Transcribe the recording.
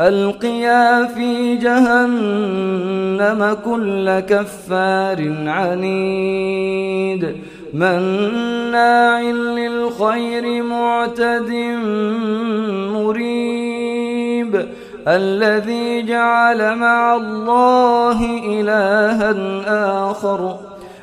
ألقيا في جهنم كل كفار عنيد. مناع للخير معتد مريب. الذي جعل مع الله إلها آخر.